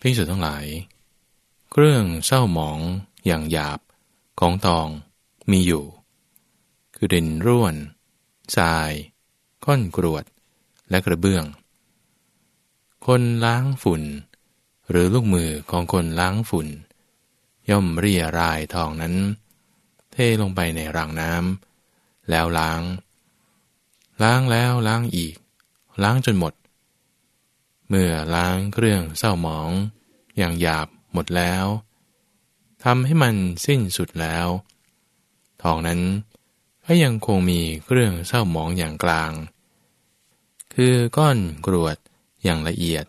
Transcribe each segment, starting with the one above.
พิสุทั้งหลาย เครื่องเศร้าหมองอย่างหยาบของตองมีอยู่ คือดินร่วนทรายก้อนกรวดและกระเบื้อง คนล้างฝุ่น หรือลูกมือของคนล้างฝุ่น ย่อมเรียรายทองนั้น เทลงไปในรางน้ำแล้วล้าง ล้างแล้วล้างอีก ล้างจนหมด เมื่อล้างเครื่องเศร้าหมอง อย่างหยาบหมดแล้วทำให้มันสิ้นสุดแล้ว ทองนั้นก็ยังคงมีเครื่องเศร้าหมองอย่างกลาง คือก้อนกรวดอย่างละเอียด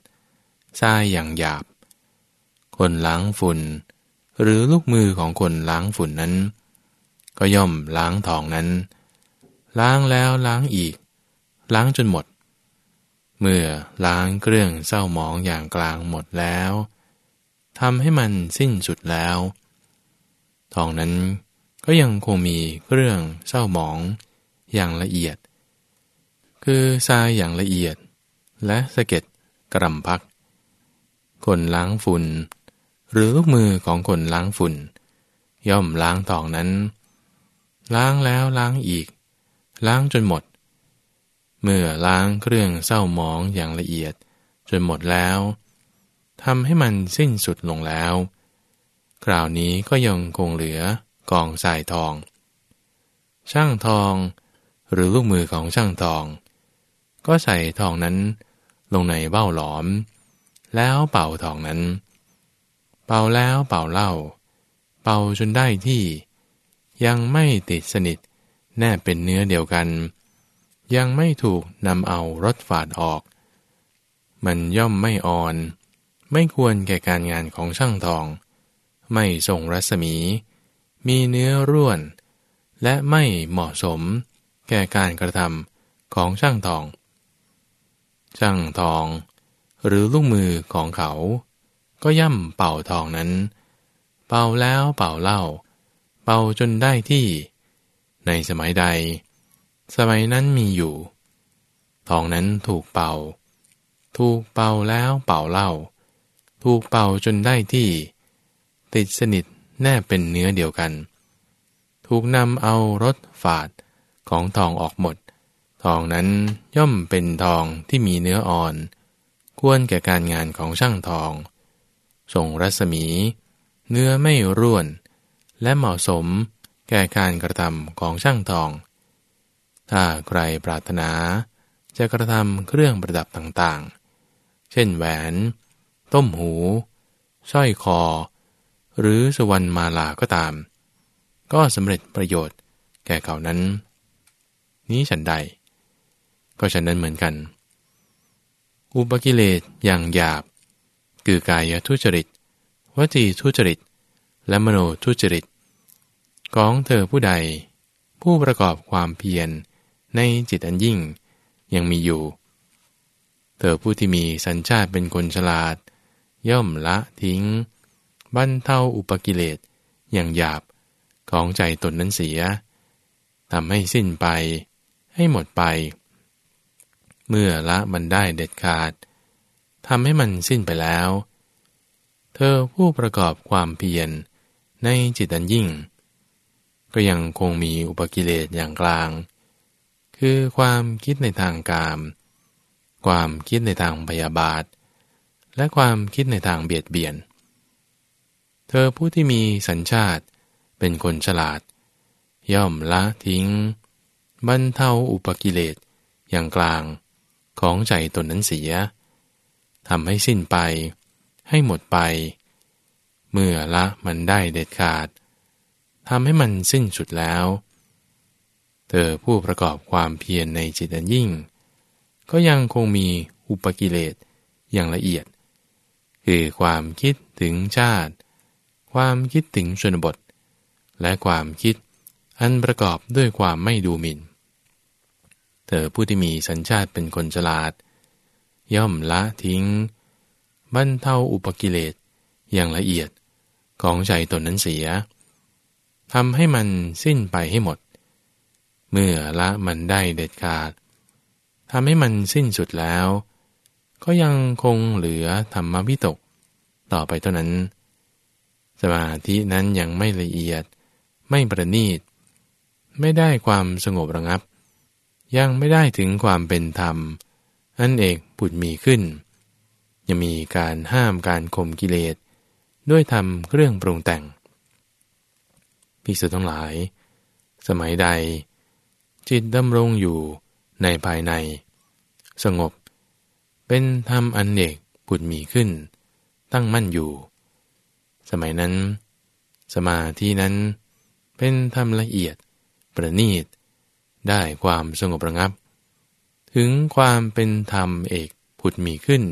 ทรายอย่างหยาบ คนล้างฝุ่น หรือลูกมือของคนล้างฝุ่นนั้น ก็ย่อมล้างทองนั้น ล้างแล้วล้างอีก ล้างจนหมด เมื่อล้างเครื่องเศร้าหมองอย่างกลางหมดแล้วทำให้มันสิ้นสุดแล้ว ทองนั้นก็ยังคงมีเครื่องเศร้าหมองอย่างละเอียด คือทรายอย่างละเอียด และสะเก็ดกระำพัก คนล้างฝุ่น หรือลูกมือของคนล้างฝุ่น ย่อมล้างทองนั้น ล้างแล้วล้างอีก ล้างจนหมด เมื่อล้างเครื่องเศร้าหมองอย่างละเอียด จนหมดแล้วทำให้มันสิ้นสุดลงแล้ว คราวนี้ก็ยังคงเหลือกองทรายทอง ช่างทองหรือลูกมือของช่างทอง ก็ใส่ทองนั้นลงในเบ้าหลอม แล้วเป่าทองนั้น เป่าแล้วเป่าเล่า เป่าจนได้ที่ ยังไม่ติดสนิทแน่เป็นเนื้อเดียวกัน ยังไม่ถูกนำเอารถฝาดออก มันย่อมไม่อ่อน ไม่ควรแก่การงานของช่างทอง ไม่ทรงรัศมี มีเนื้อร่วน และไม่เหมาะสม แก่การกระทำของช่างทอง ช่างทอง หรือลูกมือของเขา ก็ย่ำเป่าทองนั้น เป่าแล้วเป่าเล่า เป่าจนได้ที่ ในสมัยใด สมัยนั้นมีอยู่ ทองนั้นถูกเป่า ถูกเป่าแล้วเป่าเล่า ถูกเป่าจนได้ที่ ติดสนิทแน่เป็นเนื้อเดียวกัน ถูกนำเอารถฝาดของทองออกหมด ทองนั้นย่อมเป็นทองที่มีเนื้ออ่อน ควรแก่การงานของช่างทอง ส่งรัศมี เนื้อไม่ร่วน และเหมาะสมแก่การกระทำของช่างทอง ถ้าใครปรารถนาจะกระทำเครื่องประดับต่างๆ เช่นแหวน ต้มหูสร้อยคอ หรือสวรรณมาลาก็ตาม ก็สำเร็จประโยชน์แก่เขานั้น นี้ฉันใด ก็ฉันนั้นเหมือนกัน อุปกิเลสอย่างหยาบ คือกายทุจริตวจีทุจริต และมโนทุจริต ของเธอผู้ใด ผู้ประกอบความเพียร ในจิตอันยิ่งยังมีอยู่ เธอผู้ที่มีสัญชาติเป็นคนฉลาด ย่อมละทิ้งบรรเทาอุปกิเลสอย่างหยาบของใจตนนั้นเสียทำให้สิ้นไป ให้หมดไป เมื่อละมันได้เด็ดขาดทำให้มันสิ้นไปแล้ว เธอผู้ประกอบความเพียรในจิตอันยิ่ง ก็ยังคงมีอุปกิเลสอย่างกลาง คือความคิดในทางกาม ความคิดในทางพยาบาท และความคิดในทางเบียดเบียน เธอผู้ที่มีสัญชาติเป็นคนฉลาด ย่อมละทิ้ง บรรเทาอุปกิเลสอย่างกลางของใจตนนั้นเสียทำให้สิ้นไป ให้หมดไป เมื่อละมันได้เด็ดขาดทำให้มันสิ้นสุดแล้ว เธอผู้ประกอบความเพียรในจิตอันยิ่ง ก็ยังคงมีอุปกิเลสอย่างละเอียด คือความคิดถึงชาติ ความคิดถึงชนบท และความคิดอันประกอบด้วยความไม่ดูหมิน่น เธอผู้ที่มีสัญชาติเป็นคนฉลาด ย่อมละทิ้งบรรเทาอุปกิเลสอย่างละเอียดของใจตนนั้นเสียทำให้มันสิ้นไปให้หมด เมื่อละมันได้เด็ดขาดทำให้มันสิ้นสุดแล้ว ก็ยังคงเหลือธรรมวิตก ต่อไปเท่านั้น สมาธินั้นยังไม่ละเอียด ไม่ประณีต ไม่ได้ความสงบระงับ ยังไม่ได้ถึงความเป็นธรรม อันเอกผุดมีขึ้น ยังมีการห้ามการข่มกิเลส ด้วยทำเครื่องปรุงแต่ง ภิกษุทั้งหลาย สมัยใด จิตดำรงอยู่ในภายใน สงบ เป็นธรรมอันเอกผุดมีขึ้น ตั้งมั่นอยู่ สมัยนั้น สมาธินั้นเป็นธรรมละเอียด ประณีต ได้ความสงบระงับ ถึงความเป็นธรรมเอกผุดมีขึ้น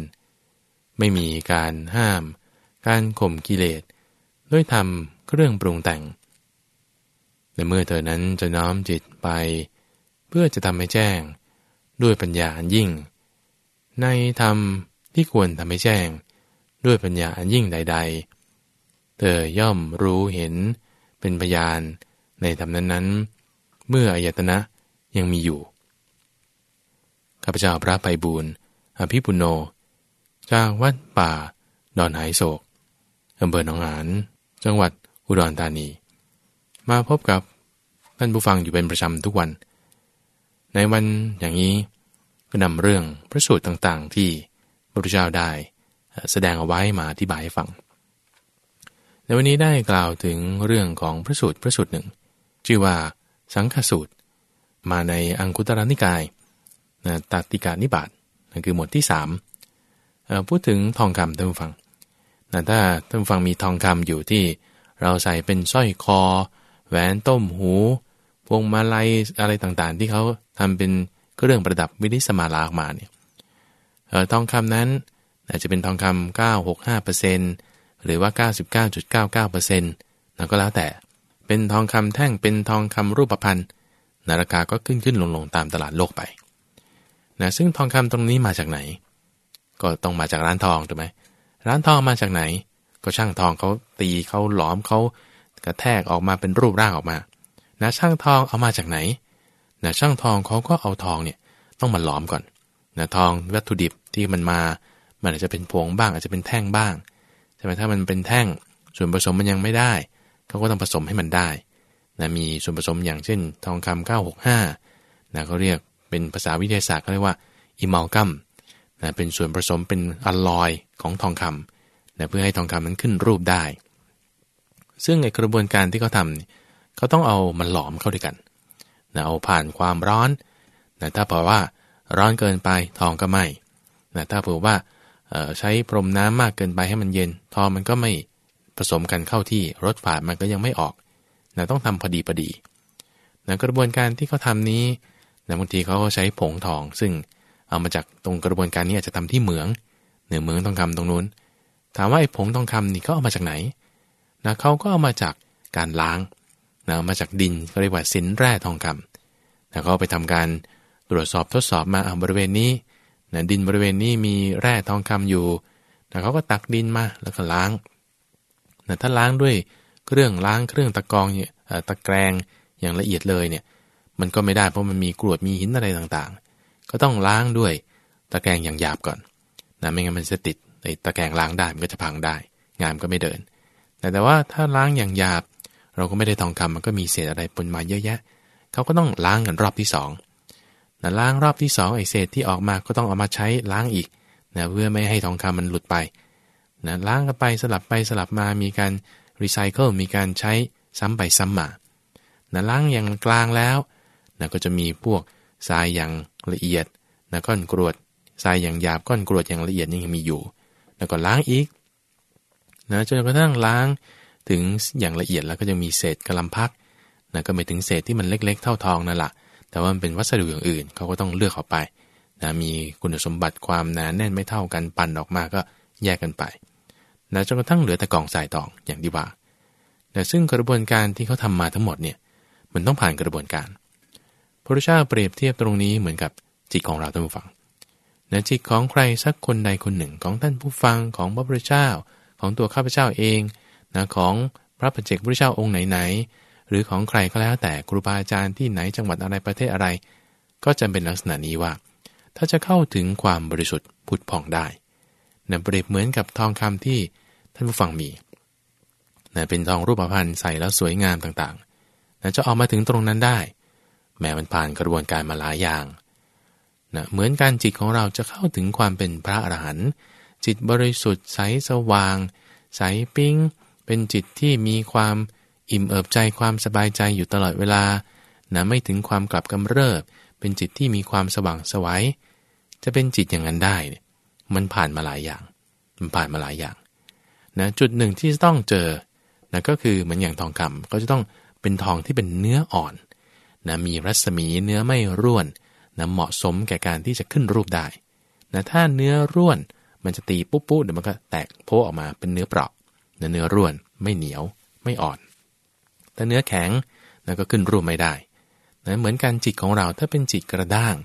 ไม่มีการห้าม การข่มกิเลสด้วยธรรมเครื่องปรุงแต่งในเมื่อเธอนั้นจะน้อมจิตไป เพื่อจะทำให้แจ้ง ด้วยปัญญาอันยิ่ง ในธรรมที่ควรทำให้แจ้ง ด้วยปัญญาอันยิ่งใด ๆ เธอย่อมรู้เห็นเป็นพยานในธรรมนั้นๆ เมื่ออายตนะยังมีอยู่ ข้าพเจ้าพระไพบูรณ์อภิปุโนจากวัดป่า ดอนหายโศกอำเภอหนองหาน จังหวัดอุดรธานี มาพบกับท่านผู้ฟังอยู่เป็นประจำทุกวัน ในวันอย่างนี้ก็นำเรื่องพระสูตรต่างๆ ที่พระพุทธเจ้าได้แสดงเอาไว้มาอธิบายให้ฟัง ในวันนี้ได้กล่าวถึงเรื่องของพระสูตรพระสูตรหนึ่ง ชื่อว่าสังฆสูตร มาในอังคุตรนิกายตัติกานิบาตนั่นคือหมวดที่สามพูดถึงทองคำท่านผู้ฟังนะถ้าท่านผู้ฟังมีทองคำอยู่ที่เราใส่เป็นสร้อยคอ แหวนต้มหู พวงมาลัยอะไรต่างๆ ที่เขาทำเป็นเครื่องประดับวินิสมาลาออกมาเนี่ยทองคำนั้นอาจจะเป็นทองคำ965%หรือว่า 99.99%นั่นก็แล้วแต่ เป็นทองคำแท่งเป็นทองคำรูปพรรณนาราคาก็ขึ้นขึ้นลงลงตามตลาดโลกไปนะซึ่งทองคำตรงนี้มาจากไหน ก็ต้องมาจากร้านทองถูกไหมร้านทองมาจากไหน ก็ช่างทองเขาตีเขาหลอมเขากระแทกออกมาเป็นรูปร่างออกมา นะช่างทองเอามาจากไหนนะช่างทองเขาก็เอาทองเนี่ยต้องมาหลอมก่อนนะทองวัตถุดิบที่มันมา มันอาจจะเป็นพวงบ้าง อาจจะเป็นแท่งบ้างใช่ไหมถ้ามันเป็นแท่งส่วนผสมมันยังไม่ได้เขาก็ต้องผสมให้มันได้นะมีส่วนผสมอย่างเช่น ทองคำ965นะเขาเรียกเป็นภาษาวิทยาศาสตร์เขาเรียกว่าอิมัลกัมนะเป็นส่วนผสมเป็นอลลอยของทองคำนะเพื่อให้ทองคำนั้นขึ้นรูปได้ ซึ่งในกระบวนการที่เขาทำ เขาต้องเอามันหลอมเข้าด้วยกันนะเอาผ่านความร้อนนะถ้าเผื่อว่าร้อนเกินไปทองก็ไหมนะถ้าเผื่อว่าใช้พรมน้ำมากเกินไปให้มันเย็น ทองมันก็ไม่ผสมกันเข้าที่รสฝาดมันก็ยังไม่ออกนะต้องทำพอดีพอดีนะกระบวนการที่เขาทานี้นะบางทีเขาก็ใช้ผงทอง ซึ่งเอามาจากตรงกระบวนการนี้อาจจะทำที่เหมืองเหนือเหมืองทองคำตรงนู้น ถามว่าไอ้ผงทองคำนี่เขาเอามาจากไหนนะเขาก็เอามาจากการล้าง นะมาจากดินเขาเรียกว่าสินแร่ทองคำนะเขาไปทำการตรวจสอบทดสอบมาบริเวณนี้นะดินบริเวณนี้มีแร่ทองคำอยู่นะเขาก็ตักดินมาแล้วก็ล้างนะถ้าล้างด้วยเครื่องล้างเครื่องตะกองเนี่ยตะแกรงอย่างละเอียดเลยเนี่ยมันก็ไม่ได้เพราะมันมีกรวดมีหินอะไรต่างๆ ก็ต้องล้างด้วยตะแกรงอย่างหยาบก่อนนะไม่งั้นมันจะติดไอ้ตะแกรงล้างได้มันก็จะพังได้ งานก็ไม่เดิน แต่แต่ว่าถ้าล้างอย่างหยาบ เราก็ไม่ได้ทองคำมันก็มีเศษอะไรปนมาเยอะแยะ เขาก็ต้องล้างกันรอบที่สองนะล้างรอบที่สองไอ้เศษที่ออกมาก็ต้องเอามาใช้ล้างอีกนะเพื่อไม่ให้ทองคำมันหลุดไปนะล้างกันไปสลับไปสลับมามีการรีไซเคิลมีการใช้ซ้ำไปซ้ำมานะล้างอย่างกลางแล้วนะก็จะมีพวกทรายอย่างละเอียดนะก้อนกรวดทรายอย่างหยาบก้อนกรวดอย่างละเอียดยังมีอยู่ แล้วก็ล้างอีกนะจนกระทั่งล้าง ถึงอย่างละเอียดแล้วก็จะมีเศษกระลำพักนะก็ไม่ถึงเศษที่มันเล็ก ๆ เท่าทองนั่นแหละแต่ว่ามันเป็นวัสดุอย่างอื่นเขาก็ต้องเลือกออกไปนะมีคุณสมบัติความหนาแน่นไม่เท่ากันปั่นออกมาก็แยกกันไปนะจนกระทั่งเหลือแต่กองสายตองอย่างที่ว่าแต่ซึ่งกระบวนการที่เขาทามาทั้งหมดเนี่ยมันต้องผ่านกระบวนการพระพุทธเจ้าเปรียบเทียบตรงนี้เหมือนกับจิตของเราท่านผู้ฟังนะจิตของใครสักคนใดคนหนึ่งของท่านผู้ฟังของพระพุทธเจ้าของตัวข้าพเจ้าเอง นะของพระปัจเจกพุทธเจ้าองค์ไหนๆหรือของใครก็แล้วแต่ครูบาอาจารย์ที่ไหนจังหวัดอะไรประเทศอะไร ก็จะเป็นลักษณะนี้ว่า ถ้าจะเข้าถึงความบริสุทธิ์ผุดผ่องได้นะเปรียบเหมือนกับทองคำที่ท่านผู้ฟังมีนะเป็นทองรูปพรรณใส่แล้วสวยงามต่างๆนะจะออกมาถึงตรงนั้นได้ แม้มันผ่านกระบวนการมาหลายอย่างนะเหมือนการจิตของเราจะเข้าถึงความเป็นพระอรหันต์จิตบริสุทธิ์ใสสว่าง ใสปิ้ง เป็นจิตที่มีความอิ่มเอิบใจความสบายใจอยู่ตลอดเวลานะไม่ถึงความกลับกำเริบ เป็นจิตที่มีความสว่างสวัยจะเป็นจิตอย่างนั้นได้เนี่ยมันผ่านมาหลายอย่าง มันผ่านมาหลายอย่างนะจุดหนึ่งที่ต้องเจอนะก็คือเหมือนอย่างทองคำก็จะต้องเป็นทองที่เป็นเนื้ออ่อนนะมีรัศมีเนื้อไม่ร่วนนะเหมาะสมแก่การที่จะขึ้นรูปได้นะถ้าเนื้อร่วนมันจะตีปุ๊บปุ๊บเดี๋ยวมันก็แตกโพออกมาเป็นเนื้อเปราะ เนื้อร่วนไม่เหนียวไม่อ่อน แต่เนื้อแข็งนะก็ขึ้นรูปไม่ได้นะเหมือนกันจิตของเราถ้าเป็นจิตกระด้าง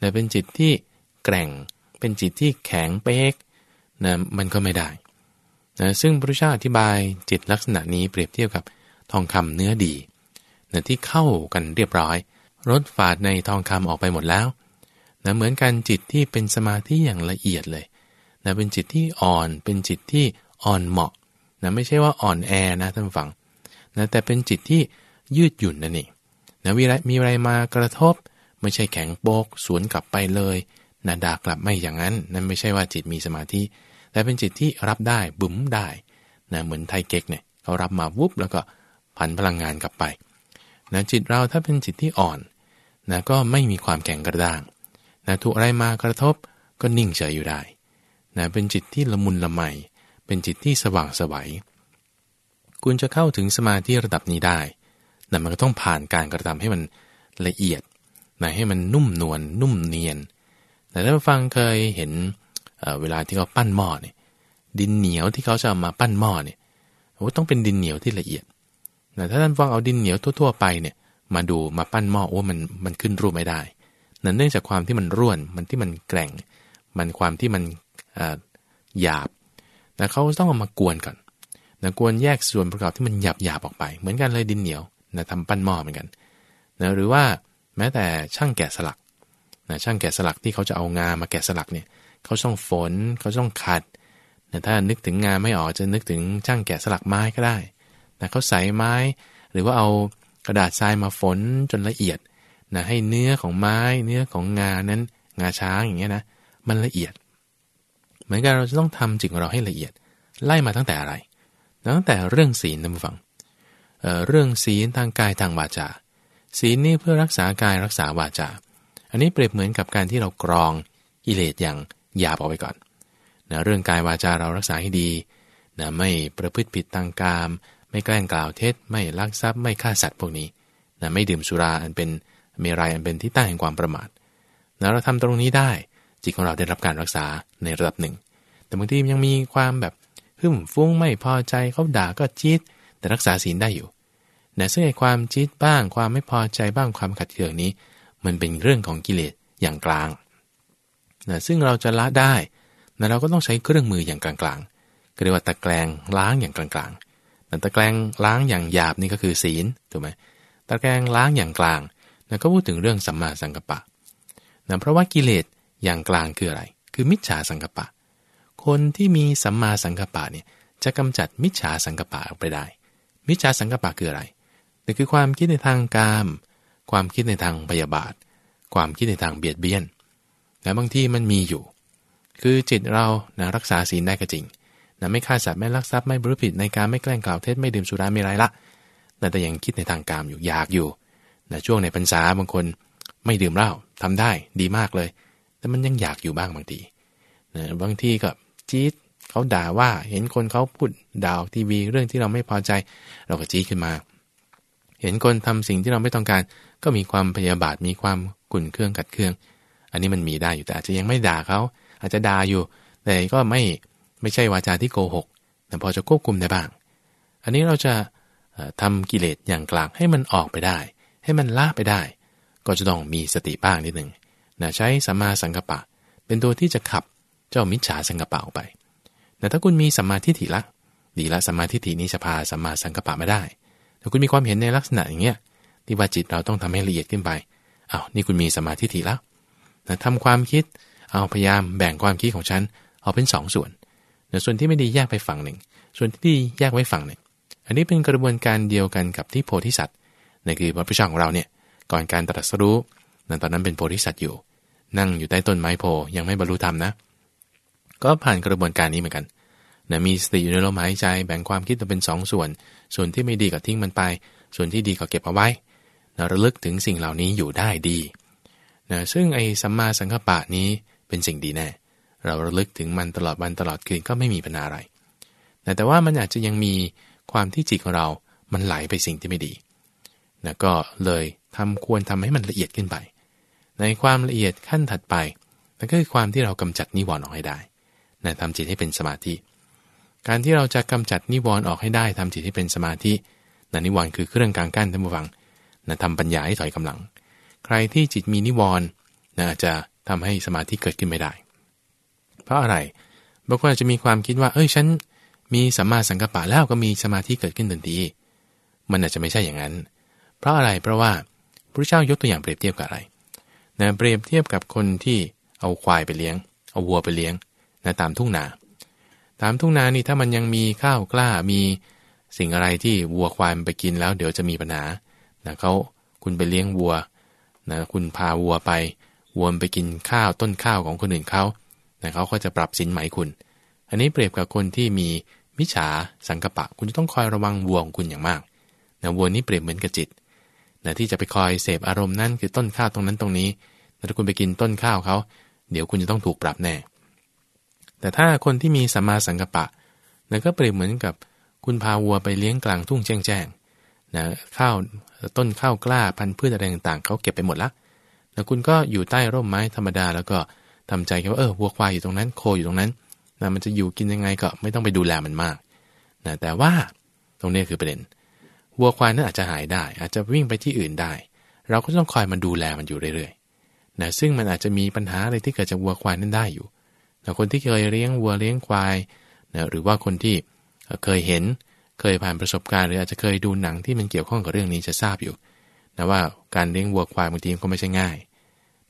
นะเป็นจิตที่แกร่ง เป็นจิตที่แข็งเป๊กนะมันก็ไม่ได้นะซึ่งพระพุทธเจ้าอธิบายจิตลักษณะนี้เปรียบเทียบกับทองคำเนื้อดีนะที่เข้ากันเรียบร้อยรถฝาดในทองคำออกไปหมดแล้วนะเหมือนกันจิตที่เป็นสมาธิอย่างละเอียดเลยนะเป็นจิตที่อ่อน เป็นจิตที่อ่อนเหมาะ นะไม่ใช่ว่าอ่อนแอนะท่านฟังนะแต่เป็นจิตที่ยืดหยุ่นนั่นเองนะมีอะไรมีอะไรมากระทบ ไม่ใช่แข็งโปกสวนกลับไปเลยนะด่ากลับไม่อย่างนั้นนั่นไม่ใช่ว่าจิตมีสมาธิ แต่เป็นจิตที่รับได้บุ๋มได้นะเหมือนไทเก๊กเนี่ยเขารับมาวุบแล้วก็ผันพลังงานกลับไปนะจิตเราถ้าเป็นจิตที่อ่อนนะก็ไม่มีความแข็งกระด้างนะถูกอะไรมากระทบก็นิ่งเฉยอยู่ได้นะเป็นจิตที่ละมุนละไม เป็นจิตที่สว่างสวัย คุณจะเข้าถึงสมาธิระดับนี้ได้นะมันก็ต้องผ่านการกระทำให้มันละเอียดนะให้มันนุ่มนวลนุ่มเนียน แต่ถ้าฟังเคยเห็นเเวลาที่เขาปั้นหม้อเนี่ยดินเหนียวที่เขาจะามาปั้นหม้อเนี่ยโอ้ต้องเป็นดินเหนียวที่ละเอียดแต่ถ้าท่านฟังเอาดินเหนียวทั่วๆไปเนี่ยมาดูมาปั้นหม้อโอ้มันมันขึ้นรูปไม่ได้นั่นเนื่องจากความที่มันร่วนมันที่มันแกร่ง มันความที่มันหยาบ แต่เขาต้องเอามากวนก่อนนะกวนแยกส่วนประกอบที่มันหยาบหยาบออกไป เหมือนกันเลยดินเหนียวนะทำปั้นหม้อเหมือนกันนะหรือว่าแม้แต่ช่างแกะสลักนะช่างแกะสลักที่เขาจะเอางามาแกะสลักเนี่ยเขาต้องฝนเขาต้องขัดนะถ้านึกถึงงาไม่ออกจะนึกถึงช่างแกะสลักไม้ก็ได้นะเขาใส่ไม้ หรือว่าเอากระดาษทรายมาฝนจนละเอียดนะให้เนื้อของไม้เนื้อของงานั้นงาช้างอย่างเงี้ยนะมันละเอียด เหมือนกันเราจะต้องทำจิตของเราให้ละเอียด ไล่มาตั้งแต่อะไร ตั้งแต่เรื่องศีลนะผู้ฟังเเรื่องศีลทางกายทางวาจา ศีลนี่เพื่อรักษากายรักษาวาจา อันนี้เปรียบเหมือนกับการที่เรากรองกิเลสอย่างหยาบออกไปก่อนนะเรื่องกายวาจาเรารักษาให้ดีนะไม่ประพฤติผิดทางกาม ไม่แกล้งกล่าวเท็จ ไม่ลักทรัพย์ ไม่ฆ่าสัตว์พวกนี้นะไม่ดื่มสุราอันเป็นเมรัยอันเป็นที่ตั้งแห่งความประมาทนะเราทำตรงนี้ได้ จิตของเราได้รับการรักษาในระดับหนึ่ง แต่บางทียังมีความแบบหึ่มฟุ้งไม่พอใจเขาด่าก็จีดแต่รักษาศีลได้อยู่นะซึ่งไอ้ความจีดบ้างความไม่พอใจบ้างความขัดเคืองนี้ มันเป็นเรื่องของกิเลสอย่างกลางนะซึ่งเราจะละได้นะเราก็ต้องใช้เครื่องมืออย่างกลางๆก็เรียกว่าตะแกรงล้างอย่างกลางๆตะแกรงล้างอย่างหยาบนี่ก็คือศีลถูกไหมตะแกรงล้างอย่างกลางนะก็พูดถึงเรื่องสัมมาสังกัปปะนะเพราะว่ากิเลส อย่างกลางคืออะไร คือมิจฉาสังกปะ คนที่มีสัมมาสังกปะเนี่ยจะกำจัดมิจฉาสังกปะออกไปได้ มิจฉาสังกปะคืออะไรนั่นคือความคิดในทางกาม ความคิดในทางพยาบาท ความคิดในทางเบียดเบียนแต่บางที่มันมีอยู่ คือจิตเรานะรักษาศีลได้ก็จริงนะไม่ฆ่าสัตว์ไม่ลักทรัพย์ไม่บริผิดในการไม่แกล้งกล่าวเท็จไม่ดื่มสุราไม่ไรละแต่แต่ยังคิดในทางกามอยู่อยากอยู่นะช่วงในพรรษาบางคนไม่ดื่มเหล้าทำได้ดีมากเลย แต่มันยังอยากอยู่บ้างบางทีนะบางทีก็จี๊ดเขาด่าว่าเห็นคนเขาพูดด่าทีวีเรื่องที่เราไม่พอใจ เราก็จี๊ดขึ้นมา เห็นคนทำสิ่งที่เราไม่ต้องการ ก็มีความพยาบาทมีความกุ่นเครื่องกัดเครื่อง อันนี้มันมีได้อยู่แต่อาจจะยังไม่ด่าเขาอาจจะด่าอยู่ แต่ก็ไม่ไม่ใช่วาจาที่โกหกแต่พอจะควบคุมได้บ้าง อันนี้เราจะทำกิเลสอย่างกลางให้มันออกไปได้ ให้มันละไปได้ ก็จะต้องมีสติบ้างนิดหนึ่ง นะใช้สัมมาสังกปะ เป็นตัวที่จะขับเจ้ามิจฉาสังกปะออกไปแต่ถ้าคุณมีสัมมาทิฏฐิละ ดีละสัมมาทิฏฐินี้จะพาสัมมาสังกปะมาได้ ถ้าคุณมีความเห็นในลักษณะอย่างเงี้ยที่ว่าจิตเราต้องทำให้ละเอียดขึ้นไปอา้าวนี่คุณมีสัมมาทิฏฐิแล้วนะทำความคิด เอาพยายามแบ่งความคิดของฉัน เอาเป็น2สส่วนส่วนที่ไม่ดีแยกไปฝั่งหนึ่ง ส่วนที่ดีแยกไว้ฝั่งหนึ่ง อันนี้เป็นกระบวนการเดียวกันกับที่โพธิสัตว์นั่นคือพระพุทธเจ้าของเราเนี่ย ก่อนการตรัสรู้ นั่นตอนนั้นเป็นโพธิสัตว์อยู่ นั่งอยู่ใต้ต้นไม้โพยังไม่บรรลุธรรมนะ ก็ผ่านกระบวนการนี้เหมือนกันนะมีสติอยู่ในลมหายใจแบ่งความคิดเป็น2สส่วน ส่วนที่ไม่ดีก็ทิ้งมันไป ส่วนที่ดีก็เก็บเอาไว้นะระลึกถึงสิ่งเหล่านี้อยู่ได้ดีนะซึ่งไอ้สัมมาสังกัปปะนี้เป็นสิ่งดีแน่เราระลึกถึงมันตลอดวันตลอดคืนก็ไม่มีปัญหาอะไรนะแต่ว่ามันอาจจะยังมีความที่จิตของเรา มันไหลไปสิ่งที่ไม่ดีนะก็เลยทำควรทำให้มันละเอียดขึ้นไป ในความละเอียดขั้นถัดไปนั่นก็คือความที่เรากำจัดนิวรณ์ออกให้ได้นะทำจิตให้เป็นสมาธิ การที่เราจะกำจัดนิวรณ์ออกให้ได้ทำจิตให้เป็นสมาธินะนิวรณ์คือเครื่องกลางกั้นท่านผู้ฟังนะทำปัญญาให้ถอยกำลัง ใครที่จิตมีนิวรณ์นะจะทำให้สมาธิเกิดขึ้นไม่ได้ เพราะอะไรบางคนอาจจะมีความคิดว่า เอ้ยฉันมีสัมมาสังกัปปะแล้วก็มีสมาธิเกิดขึ้นทันทีมันอาจจะไม่ใช่อย่างนั้น เพราะอะไรเพราะว่าพระเจ้ายกตัวอย่างเปรียบเทียบกับอะไร นะเปรียบเทียบกับคนที่เอาควายไปเลี้ยง เอาวัวไปเลี้ยงนะตามทุ่งนา ตามทุ่งนานี่ถ้ามันยังมีข้าวกล้ามีสิ่งอะไรที่วัวควายไปกินแล้ว เดี๋ยวจะมีปัญหานะเขาคุณไปเลี้ยงวัวนะคุณพาวัวไปวัวไปกินข้าวต้นข้าวของคนอื่นเขานะเขาก็จะปรับสินไหมคุณ อันนี้เปรียบกับคนที่มีมิจฉาสังกปะ คุณจะต้องคอยระวังวัวของคุณอย่างมากนะวัวนี้เปรียบเหมือนกับจิต นะที่จะไปคอยเสพอารมณ์นั่นคือต้นข้าวตรงนั้นตรงนี้ถ้าคุณไปกินต้นข้าวเขาเดี๋ยวคุณจะต้องถูกปรับแน่ แต่ถ้าคนที่มีสัมมาสังกัปปะนั่นก็เปรียบเหมือนกับคุณพาวัวไปเลี้ยงกลางทุ่งแจ้งแจ้งนะข้าวต้นข้าวกล้าพันธุ์พืชอะไรต่างๆเขาเก็บไปหมดละแล้วคุณก็อยู่ใต้ร่มไม้ธรรมดา แล้วก็ทำใจแค่ว่าเออวัวควายอยู่ตรงนั้นโคอยู่ตรงนั้นนะมันจะอยู่กินยังไงก็ไม่ต้องไปดูแลมันมากนะแต่ว่าตรงนี้คือประเด็น วัวควายนั้นอาจจะหายได้ อาจจะวิ่งไปที่อื่นได้ เราก็ต้องคอยมาดูแลมันอยู่เรื่อยๆนะซึ่งมันอาจจะมีปัญหาอะไรที่เกิดจากวัวควายนั้นได้อยู่แต่คนที่เคยเลี้ยงวัวเลี้ยงควายนะหรือว่าคนที่เคยเห็นเคยผ่านประสบการณ์หรืออาจจะเคยดูหนังที่มันเกี่ยวข้องกับเรื่องนี้จะทราบอยู่นะว่าการเลี้ยงวัวควายบางทีก็ไม่ใช่ง่าย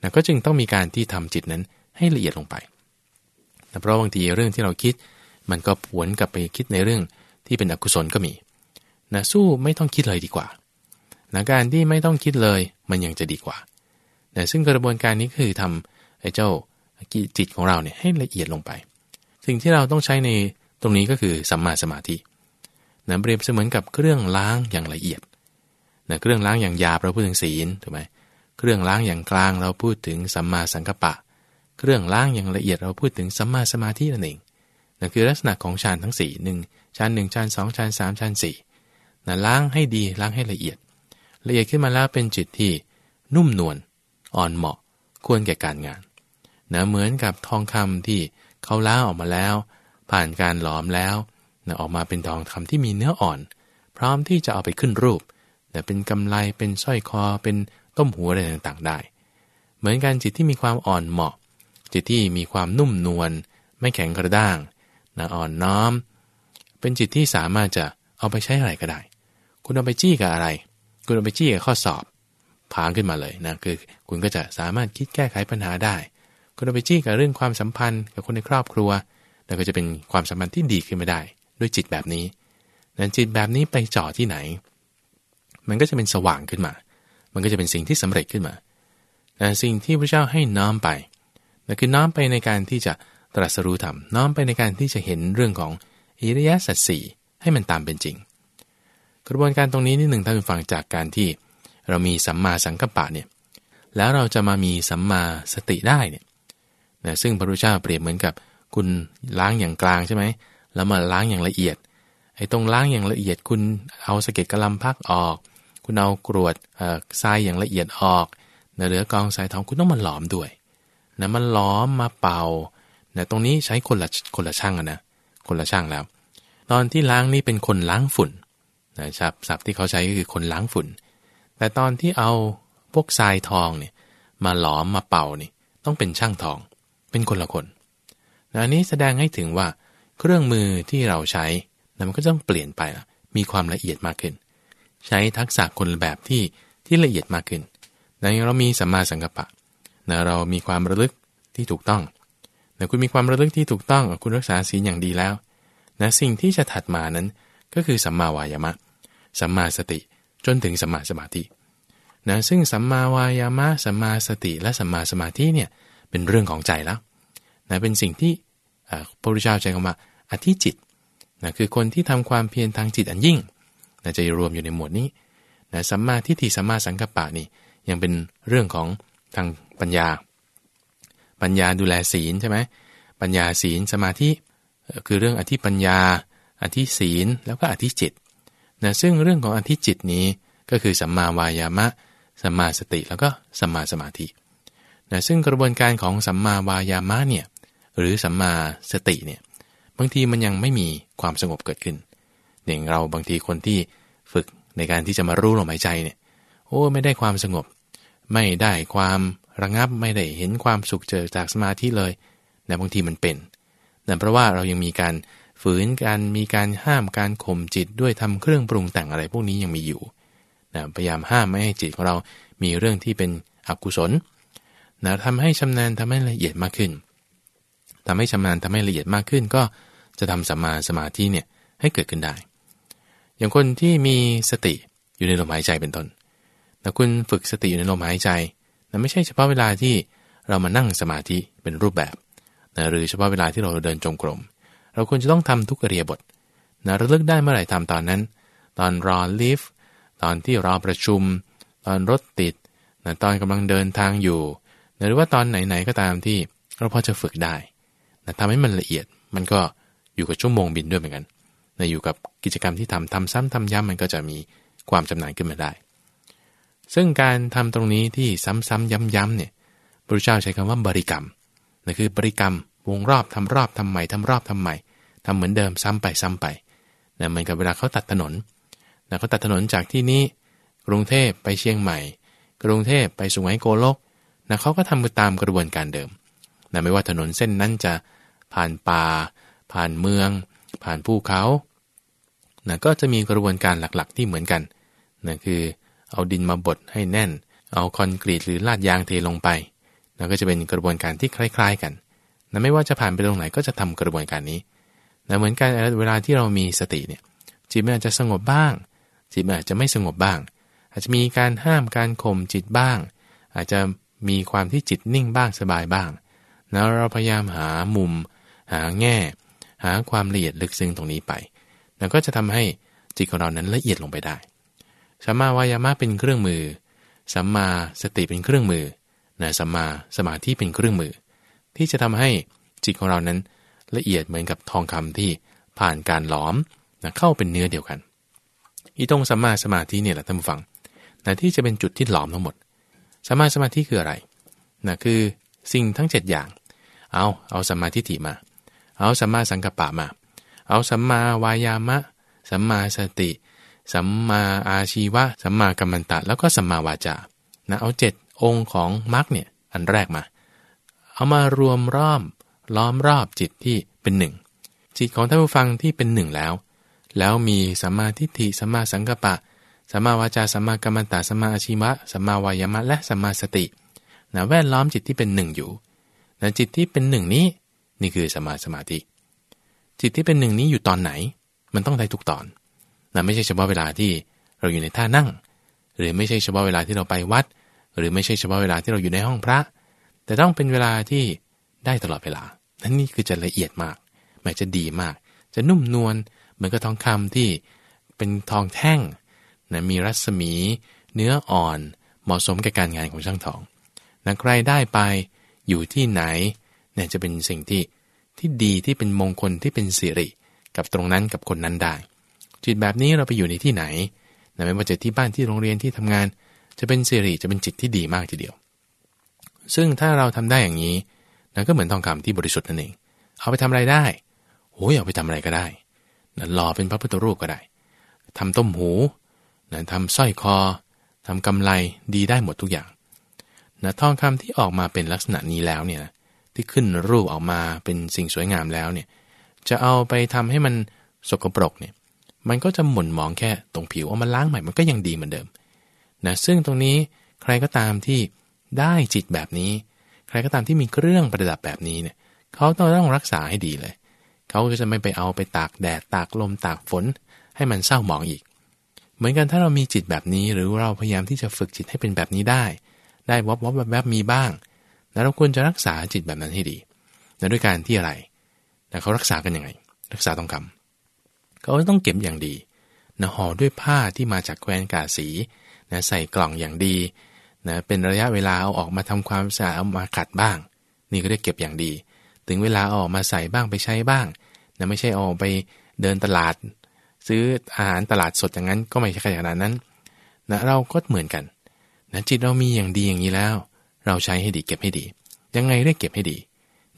นะก็จึงต้องมีการที่ทำจิตนั้นให้ละเอียดลงไปนะเพราะบางทีเรื่องที่เราคิด มันก็ผวนกลับไปคิดในเรื่องที่เป็นอกุศลก็มี นะสู้ไม่ต้องคิดเลยดีกว่านะการที่ไม่ต้องคิดเลยมันยังจะดีกว่านะซึ่งกระบวนการนี้คือทำไอ้เจ้าจิตของเราเนี่ยให้ละเอียดลงไป สิ่งที่เราต้องใช้ในตรงนี้ก็คือสัมมาสมาธินะเปรียบเสมือนกับเครื่องล้างอย่างละเอียดนะเครื่องล้างอย่างหยาบเราพูดถึงศีลถูกไหมเครื่องล้างอย่างกลางเราพูดถึงสัมมาสังกัปปะ เครื่องล้างอย่างละเอียดเราพูดถึงสัมมาสมาธินั่นเองนั่นคือลักษณะของฌานทั้ง4หนึ่งฌานหนึ่งฌานสองฌานสามฌานสี่ นะล้างให้ดีล้างให้ละเอียด ละเอียดขึ้นมาแล้วเป็นจิตที่นุ่มนวลอ่อนเหมาะควรแก่การงานนะเหมือนกับทองคำที่เขาล้างออกมาแล้ว ผ่านการหลอมแล้วนะออกมาเป็นทองคำที่มีเนื้ออ่อน พร้อมที่จะเอาไปขึ้นรูปนะเป็นกำไลเป็นสร้อยคอเป็นต้มหัวอะไรต่างๆ ได้ เหมือนกันจิตที่มีความอ่อนเหมาะ จิตที่มีความนุ่มนวลไม่แข็งกระด้างนะอ่อนน้อม เป็นจิตที่สามารถจะเอาไปใช้อะไรก็ได้ คุณเอาไปจี้กับอะไร คุณเอาไปจี้กับข้อสอบพางขึ้นมาเลยนะคือคุณก็จะสามารถคิดแก้ไขปัญหาได้ คุณเอาไปจี้กับเรื่องความสัมพันธ์กับคนในครอบครัวแล้วก็จะเป็นความสัมพันธ์ที่ดีขึ้นมาได้ ด้วยจิตแบบนี้นั้นจิตแบบนี้ไปจ่อที่ไหน มันก็จะเป็นสว่างขึ้นมา มันก็จะเป็นสิ่งที่สำเร็จขึ้นมาแต่สิ่งที่พระเจ้าให้น้อมไปนั่นคือน้อมไปในการที่จะตรัสรู้ธรรมน้อมไปในการที่จะเห็นเรื่องของอิริยาสัจสี่ให้มันตามเป็นจริง กระบวนการตรงนี้นิดหนึ่งท่านฟังจากการที่เรามีสัมมาสังกัปปะเนี่ยแล้วเราจะมามีสัมมาสติได้เนี่ยนะซึ่งพระพุทธเจ้าเปรียบเหมือนกับ คุณล้างอย่างกลางใช่ไหมแล้วมาล้างอย่างละเอียดไอ้ตรงล้างอย่างละเอียด คุณเอาสเก็ดกระลำพักออก คุณเอากรวดทรายอย่างละเอียดออกนะเหลือกองทรายทองคุณต้องมาหลอมด้วยนะมันหลอมมาเป่านะตรงนี้ใช้คนละคนละช่างนะคนละช่างแล้ว ตอนที่ล้างนี่เป็นคนล้างฝุ่น นะศัพท์ศัพท์ที่เขาใช้ก็คือคนล้างฝุ่น แต่ตอนที่เอาพวกทรายทองเนี่ยมาหลอมมาเป่านี่ต้องเป็นช่างทอง เป็นคนละคนนะอันนี้แสดงให้ถึงว่าเครื่องมือที่เราใช้นะมันก็ต้องเปลี่ยนไปละมีความละเอียดมากขึ้น ใช้ทักษะคนแบบที่ที่ละเอียดมากขึ้นในเรามีสัมมาสังกัปปะนะเรามีความระลึกที่ถูกต้องในนะคุณมีความระลึกที่ถูกต้อง คุณรักษาศีลอย่างดีแล้วนะสิ่งที่จะถัดมานั้นก็คือสัมมาวายามะ สัมมาสติจนถึงสัมมาสมาธินะซึ่งสัมมาวายามะสัมมาสติและสัมมาสมาธิเนี่ยเป็นเรื่องของใจแล้วนะเป็นสิ่งที่พระพุทธเจ้าใช้คำว่าอธิจิตนะคือคนที่ทำความเพียรทางจิตอันยิ่งนะจะรวมอยู่ในหมวดนี้นะสัมมาทิฏฐิสัมมาสังกัปปะนี่ยังเป็นเรื่องของทางปัญญา ปัญญาดูแลศีลใช่ไหมปัญญาศีลสมาธิคือเรื่องอธิปัญญา อธิศีลแล้วก็อธิจิต นะซึ่งเรื่องของอธิจิตนี้ก็คือสัมมาวายามะ สัมมาสติแล้วก็สัมมาสมาธินะซึ่งกระบวนการของสัมมาวายามะเนี่ยหรือสัมมาสติเนี่ยบางทีมันยังไม่มีความสงบเกิดขึ้นอย่างเราบางทีคนที่ฝึกในการที่จะมารู้ลมหายใจเนี่ยโอ้ไม่ได้ความสงบ ไม่ได้ความระงับไม่ได้เห็นความสุขเจอจากสมาธิเลยแต่บางทีมันเป็นนั่เพราะว่าเรายังมีการ ฝืนการมีการห้ามการข่มจิตด้วยทำเครื่องปรุงแต่งอะไรพวกนี้ยังมีอยู่นะพยายามห้ามไม่ให้จิตของเรามีเรื่องที่เป็นอกุศลนะทำให้ชำนาญทำให้ละเอียดมากขึ้นทำให้ชำนาญทำให้ละเอียดมากขึ้น ก็จะทำสัมมาสมาธิเนี่ยให้เกิดขึ้นได้ อย่างคนที่มีสติอยู่ในลมหายใจเป็นต้นแต่คุณฝึกสติอยู่ในลมหายใจนะไม่ใช่เฉพาะเวลาที่เรามานั่งสมาธิเป็นรูปแบบนะหรือเฉพาะเวลาที่เราเดินจงกรม เราควรจะต้องทำทุกอริยบทนะระลึกได้เมื่อไหร่ทำตอนนั้น ตอนรอลิฟต์ตอนที่รอประชุม ตอนรถติดนะตอนกำลังเดินทางอยู่นะหรือว่าตอนไหนๆก็ตามที่เราพอจะฝึกได้นะทำให้มันละเอียดมันก็อยู่กับชั่วโมงบินด้วยเหมือนกันนะอยู่กับกิจกรรมที่ทำทำซ้ำทำย้ำมันก็จะมีความจำนาญขึ้นมาได้ ซึ่งการทำตรงนี้ที่ซ้ำๆย้ำๆเนี่ยพระเจ้าใช้คำว่าบริกรรมนั่นคือบริกรรม วงรอบทำรอบทำใหม่ทำรอบทำใหม่ทำเหมือนเดิมซ้ำไปซ้ำไปนะเหมือนกับเวลาเขาตัดถนนนะเขาตัดถนนจากที่นี้กรุงเทพไปเชียงใหม่ กรุงเทพไปสุไหงโกลกนะเขาก็ทำไปตามกระบวนการเดิมนะไม่ว่าถนนเส้นนั้นจะผ่านป่า ผ่านเมือง ผ่านภูเขานะก็จะมีกระบวนการหลักๆ ที่เหมือนกันนะคือเอาดินมาบดให้แน่น เอาคอนกรีตหรือลาดยางเทลงไปนะก็จะเป็นกระบวนการที่คล้าย ๆกัน นะไม่ว่าจะผ่านไปตรงไหนก็จะทำกระบวนการนี้นะเหมือนกันเวลาที่เรามีสติเนี่ยจิตมันอาจจะสงบบ้าง จิตมันอาจจะไม่สงบบ้าง อาจจะมีการห้ามการข่มจิตบ้าง อาจจะมีความที่จิตนิ่งบ้างสบายบ้างนะเราพยายามหามุม หาแง่ หาความละเอียดลึกซึ้งตรงนี้ไปแล้วก็จะทำให้จิตของเรานั้นละเอียดลงไปได้สัมมาวายามะเป็นเครื่องมือสัมมาสติเป็นเครื่องมือนะสัมมาสมาธิเป็นเครื่องมือ ที่จะทำให้จิตของเรานั้นละเอียดเหมือนกับทองคำที่ผ่านการหลอมนะเข้าเป็นเนื้อเดียวกัน อีตรงสัมมาสมาธิเนี่ยแหละท่านฟังนะที่จะเป็นจุดที่หลอมทั้งหมดสัมมาสมาธิคืออะไรนะคือสิ่งทั้ง 7 อย่าง เอาเอาสัมมาทิฏฐิมา เอาสัมมาสังกัปปะมา เอาสัมมาวายามะ สัมมาสติ สัมมาอาชีวะ สัมมากัมมันตะ แล้วก็สัมมาวาจานะเอาเจ็ดองค์ของมรรคเนี่ยอันแรกมา เอามารวมรอบล้อมรอบจิตที่เป็นหนึ่ง จิตของท่านผู้ฟังที่เป็นหนึ่งแล้ว แล้วมีสัมมาทิฏฐิสัมมาสังกัปปะสัมมาวาจาสัมมากัมมันตะสัมมาอาชีวะสัมมาวายามะและสัมมาสตินะแวดล้อมจิตที่เป็นหนึ่งอยู่นะจิตที่เป็นหนึ่งนี้นี่คือสมาสมาธิ จิตที่เป็นหนึ่งนี้อยู่ตอนไหน มันต้องได้ทุกตอนนะไม่ใช่เฉพาะเวลาที่เราอยู่ในท่านั่ง หรือไม่ใช่เฉพาะเวลาที่เราไปวัด หรือไม่ใช่เฉพาะเวลาที่เราอยู่ในห้องพระ แต่ต้องเป็นเวลาที่ได้ตลอดเวลา นั่นนี่คือจะละเอียดมากหมายจะดีมาก จะนุ่มนวลเหมือนกับทองคำที่เป็นทองแท่งนะมีรัศมี เนื้ออ่อนเหมาะสมกับการงานของช่างทองนะใครได้ไปอยู่ที่ไหนเนี่ยจะเป็นสิ่งที่ที่ดีที่เป็นมงคลที่เป็นสิริ กับตรงนั้นกับคนนั้นได้ จิตแบบนี้เราไปอยู่ในที่ไหนนะไม่ว่าจะที่บ้านที่โรงเรียนที่ทำงาน จะเป็นสิริจะเป็นจิตที่ดีมากทีเดียว ซึ่งถ้าเราทำได้อย่างนี้นะก็เหมือนทองคำที่บริสุทธิ์นั่นเอง เอาไปทำอะไรได้โอ้ยเอาไปทำอะไรก็ได้นะหล่อเป็นพระพุทธรูปก็ได้ทำต้มหูนะทำสร้อยคอทำกำไลดีได้หมดทุกอย่างนะทองคำที่ออกมาเป็นลักษณะนี้แล้วเนี่ยที่ขึ้นรูปออกมาเป็นสิ่งสวยงามแล้วเนี่ยจะเอาไปทำให้มันสกปรกเนี่ยมันก็จะหม่นมองแค่ตรงผิวเอามาล้างใหม่มันก็ยังดีเหมือนเดิมนะซึ่งตรงนี้ใครก็ตามที่ ได้จิตแบบนี้ ใครก็ตามที่มีเครื่องประดับแบบนี้เนี่ยเขาต้องต้องรักษาให้ดีเลย เขาก็จะไม่ไปเอาไปตากแดดตากลมตากฝน ให้มันเศร้าหมองอีก เหมือนกันถ้าเรามีจิตแบบนี้หรือเราพยายามที่จะฝึกจิตให้เป็นแบบนี้ได้ ได้วับวับแบบแบบมีบ้าง แล้วเราควรจะรักษาจิตแบบนั้นให้ดีนะด้วยการที่อะไรแต่เขารักษากันยังไง รักษาต้องคำเขาต้องเก็บอย่างดีนะห่อด้วยผ้าที่มาจากแคว้นกาสีนะใส่กล่องอย่างดี นะเป็นระยะเวลาเอาออกมาทำความสะอาดเอามาขัดบ้าง นี่ก็เรียกเก็บอย่างดี ถึงเวลาออกมาใส่บ้างไปใช้บ้างนะไม่ใช่ออกไปเดินตลาด ซื้ออาหารตลาดสดอย่างนั้นก็ไม่ใช่ขนาดนั้นนะเราก็เหมือนกันนะจิตเรามีอย่างดีอย่างนี้แล้ว เราใช้ให้ดีเก็บให้ดี ยังไงเรียกเก็บให้ดี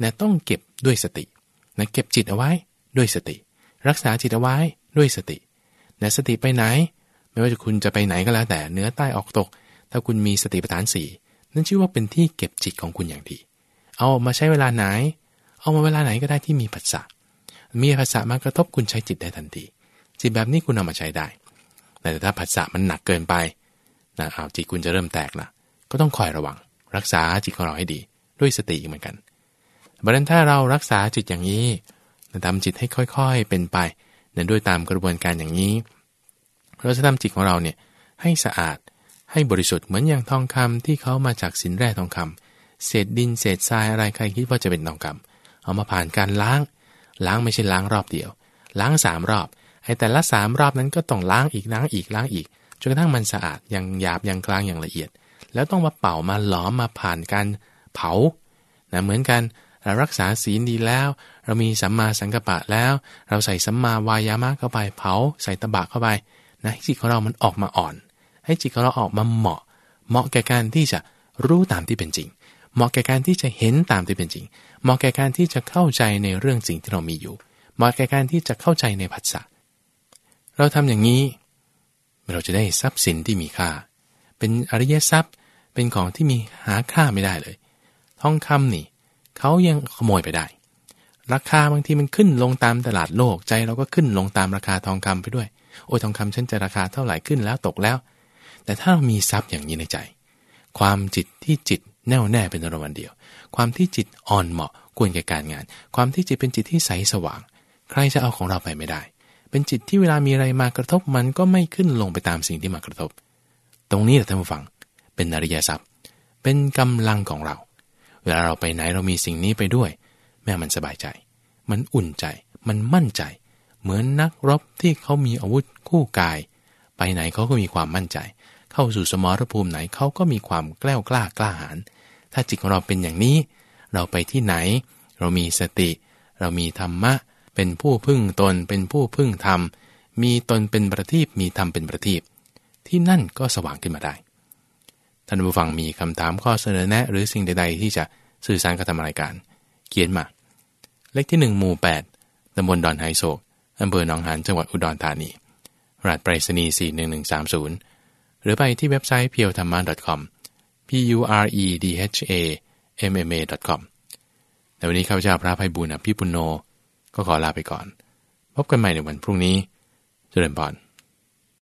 นะต้องเก็บด้วยสตินะเก็บจิตเอาไว้ด้วยสติ รักษาจิตเอาไว้ด้วยสตินะสติไปไหน ไม่ว่าจะคุณจะไปไหนก็แล้วแต่เนื้อใต้ออกตก ถ้าคุณมีสติปัฏฐานสี่นั่นชื่อว่าเป็นที่เก็บจิตของคุณอย่างดี เอามาใช้เวลาไหน เอามาเวลาไหนก็ได้ที่มีภาษามีภาษามากระทบคุณใช้จิตได้ทันที จิตแบบนี้คุณเอามาใช้ได้ แต่ถ้าภาษามันหนักเกินไปนะเอาจิตคุณจะเริ่มแตกละก็ต้องคอยระวัง รักษาจิตของเราให้ดี ด้วยสติเหมือนกันบัดนั้นถ้าเรารักษาจิตอย่างนี้ทำจิตให้ค่อยๆเป็นไปนด้วยตามกระบวนการอย่างนี้ เราจะทำจิตของเราเนี่ยให้สะอาด ให้บริสุทธิ์เหมือนอย่างทองคำที่เขามาจากสินแร่ทองคำเศษดินเศษทรายอะไรใครคิดว่าจะเป็นทองคำเอามาผ่านการล้าง ล้างไม่ใช่ล้างรอบเดียว ล้างสามรอบไอ้แต่ละสามรอบนั้นก็ต้องล้างอีกล้างอีกล้างอีกจนกระทั่งมันสะอาดอย่างหยาบอย่างกลางอย่างละเอียด แล้วต้องมาเป่ามาหลอมมาผ่านการเผานะเหมือนกันเรารักษาศีลดีแล้ว เรามีสัมมาสังกัปปะแล้ว เราใส่สัมมาวายามะเข้าไปเผาใส่ตะบะเข้าไปนะจิตของเรามันออกมาอ่อน ให้จิตของเราออกมาเหมาะ เหมาะแก่การที่จะรู้ตามที่เป็นจริง เหมาะแก่การที่จะเห็นตามที่เป็นจริง เหมาะแก่การที่จะเข้าใจในเรื่องจริงที่เรามีอยู่ เหมาะแก่การที่จะเข้าใจในภาษาเราทำอย่างนี้ เราจะได้ทรัพย์สินที่มีค่า เป็นอริยทรัพย์เป็นของที่มีหาค่าไม่ได้เลย ทองคำนี่เขายังขโมยไปได้ ราคาบางทีมันขึ้นลงตามตลาดโลกใจเราก็ขึ้นลงตามราคาทองคำไปด้วย โอ้ทองคำฉันจะราคาเท่าไหร่ขึ้นแล้วตกแล้ว แต่ถ้าเรามีทรัพย์อย่างนี้ในใจ ความจิตที่จิตแน่วแน่เป็นอารวันเดียว ความที่จิตอ่อนเหมาะควรแก่การงาน ความที่จิตเป็นจิตที่ใสสว่าง ใครจะเอาของเราไปไม่ได้ เป็นจิตที่เวลามีอะไรมากระทบมันก็ไม่ขึ้นลงไปตามสิ่งที่มากระทบ ตรงนี้แหละท่านผู้ฟัง เป็นอริยทรัพย์ เป็นกำลังของเรา เวลาเราไปไหนเรามีสิ่งนี้ไปด้วย แม่มันสบายใจ มันอุ่นใจ มันมั่นใจ เหมือนนักรบที่เขามีอาวุธคู่กาย ไปไหนเขาก็มีความมั่นใจ เข้าสู่สมรภูมิไหนเขาก็มีความกล้ากล้ากล้าหาญถ้าจิตของเราเป็นอย่างนี้ เราไปที่ไหน เรามีสติ เรามีธรรมะ เป็นผู้พึ่งตน เป็นผู้พึ่งธรรม มีตนเป็นประทีปมีธรรมเป็นประทีปที่นั่นก็สว่างขึ้นมาได้ ท่านผู้ฟังมีคำถามข้อเสนอแนะ หรือสิ่งใด ๆ ที่จะสื่อสารกับทำรายการ เขียนมา เลขที่ 1 หมู่ 8ตำบลดอนไฮโศกอำเภอหนองหานจังหวัดอุดรธานีรหัสไปรษณีย์41130 หรือไปที่เว็บไซต์ p e t h a m m a .com p u r e d h a m m a .com แต่วันนี้ข้าพเจ้าพระภัยบุญอภิปุโน ก็ขอลาไปก่อน พบกันใหม่ในวันพรุ่งนี้ เจริญพร